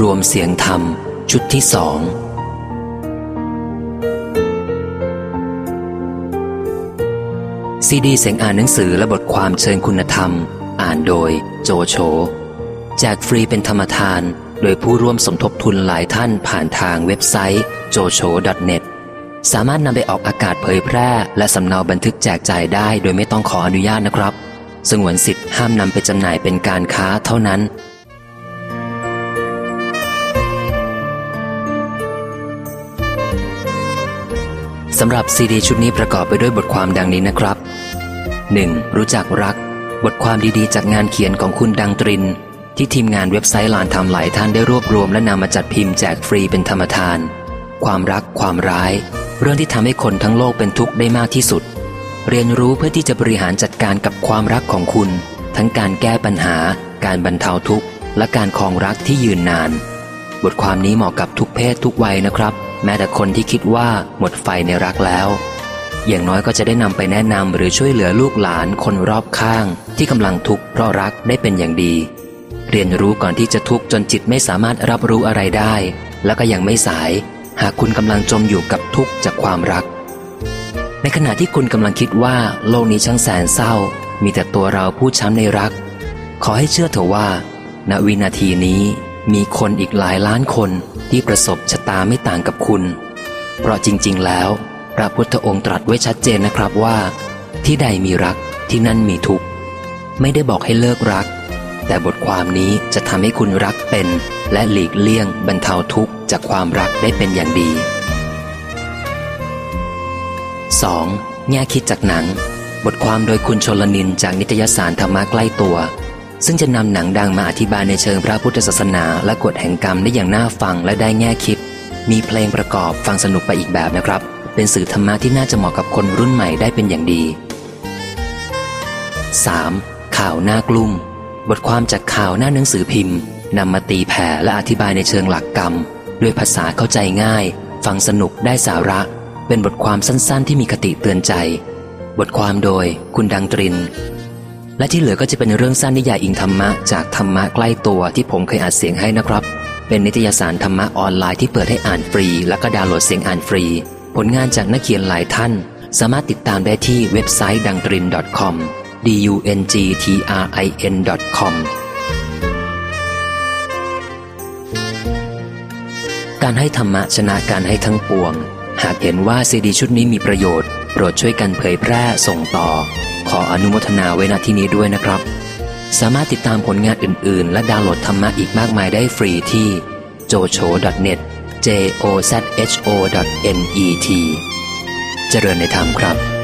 รวมเสียงธรรม ชุดที่สอง ซีดีเสียงอ่านหนังสือและบทความเชิญคุณธรรม อ่านโดยโจโฉแจกฟรีเป็นธรรมทาน โดยผู้ร่วมสมทบทุนหลายท่านผ่านทางเว็บไซต์ jocho.net สามารถนำไปออกอากาศเผยแพร่ และสำเนาบันทึกแจกจ่ายได้ โดยไม่ต้องขออนุญาตนะครับ สงวนสิทธิ์ห้ามนำไปจำหน่ายเป็นการค้าเท่านั้น สำหรับซีดีชุดนี้ประกอบไปด้วยบทความดังนี้นะครับ 1. รู้จักรัก บทความดีๆ จากงานเขียนของคุณดังตริน ที่ทีมงานเว็บไซต์ลานทำหลายท่านได้รวบรวมและนำมาจัดพิมพ์แจกฟรีเป็นธรรมทาน ความรักความร้าย เรื่องที่ทำให้คนทั้งโลกเป็นทุกข์ได้มากที่สุด เรียนรู้เพื่อที่จะบริหารจัดการกับความรักของคุณ ทั้งการแก้ปัญหา การบรรเทาทุกข์ และการครองรักที่ยืนนาน บทความนี้เหมาะกับทุกเพศทุกวัยนะครับ แม้แต่คนที่คิดว่าหมดไฟในรักแล้ว อย่างน้อยก็จะได้นำไปแนะนำหรือช่วยเหลือลูกหลานคนรอบข้าง ที่กำลังทุกข์เพราะรักได้เป็นอย่างดี เรียนรู้ก่อนที่จะทุกข์จนจิตไม่สามารถรับรู้อะไรได้ แล้วก็ยังไม่สาย หากคุณกำลังจมอยู่กับทุกข์จากความรัก ในขณะที่คุณกำลังคิดว่า โลกนี้ช่างแสนเศร้า มีแต่ตัวเราผู้ช้ำในรัก ขอให้เชื่อเถอะว่า ณวินาทีนี้ มีคนอีกหลายล้านคนที่ประสบชะตาไม่ต่างกับคุณ เพราะจริง ๆ แล้ว พระพุทธองค์ตรัสไว้ชัดเจนนะครับว่า ที่ใดมีรักที่นั่นมีทุกข์ ไม่ได้บอกให้เลิกรัก แต่บทความนี้จะทำให้คุณรักเป็น และหลีกเลี่ยงบรรเทาทุกข์จากความรักได้เป็นอย่างดี 2. แง่คิดจากหนัง บทความโดยคุณชลนินจากนิตยสารธรรมะใกล้ตัว ซึ่งจะนำหนังดังมาอธิบายในเชิงพระพุทธศาสนาและกฎแห่งกรรมได้อย่างน่าฟังและได้แง่คิด มีเพลงประกอบฟังสนุกไปอีกแบบนะครับ เป็นสื่อธรรมะที่น่าจะเหมาะกับคนรุ่นใหม่ได้เป็นอย่างดี 3. ข่าวหน้ากลุ่ม บทความจากข่าวหน้าหนังสือพิมพ์นำมาตีแผ่และอธิบายในเชิงหลักกรรม ด้วยภาษาเข้าใจง่าย ฟังสนุกได้สาระ เป็นบทความสั้นๆ ที่มีคติเตือนใจ บทความโดย คุณดังตริน และที่เหลือก็จะเป็นเรื่องสั้นนิยายอิงธรรมะจากธรรมะใกล้ตัวที่ผมเคยอัดเสียงให้นะครับ เป็นนิตยสารธรรมะออนไลน์ที่เปิดให้อ่านฟรี แล้วก็ดาวน์โหลดเสียงอ่านฟรี ผลงานจากนักเขียนหลายท่าน สามารถติดตามได้ที่เว็บไซต์ดังตริน .com d u n g t r i n com การให้ธรรมะชนะการให้ทั้งปวง หากเห็นว่าซีดีชุดนี้มีประโยชน์ โปรดช่วยกันเผยแพร่ส่งต่อ ขออนุโมทนาไว้ณที่นี้ด้วยนะครับ สามารถติดตามผลงานอื่น ๆ และดาวน์โหลดธรรมะอีกมากมายได้ฟรีที่ jocho.net j o z h o n e t เจริญในธรรมครับ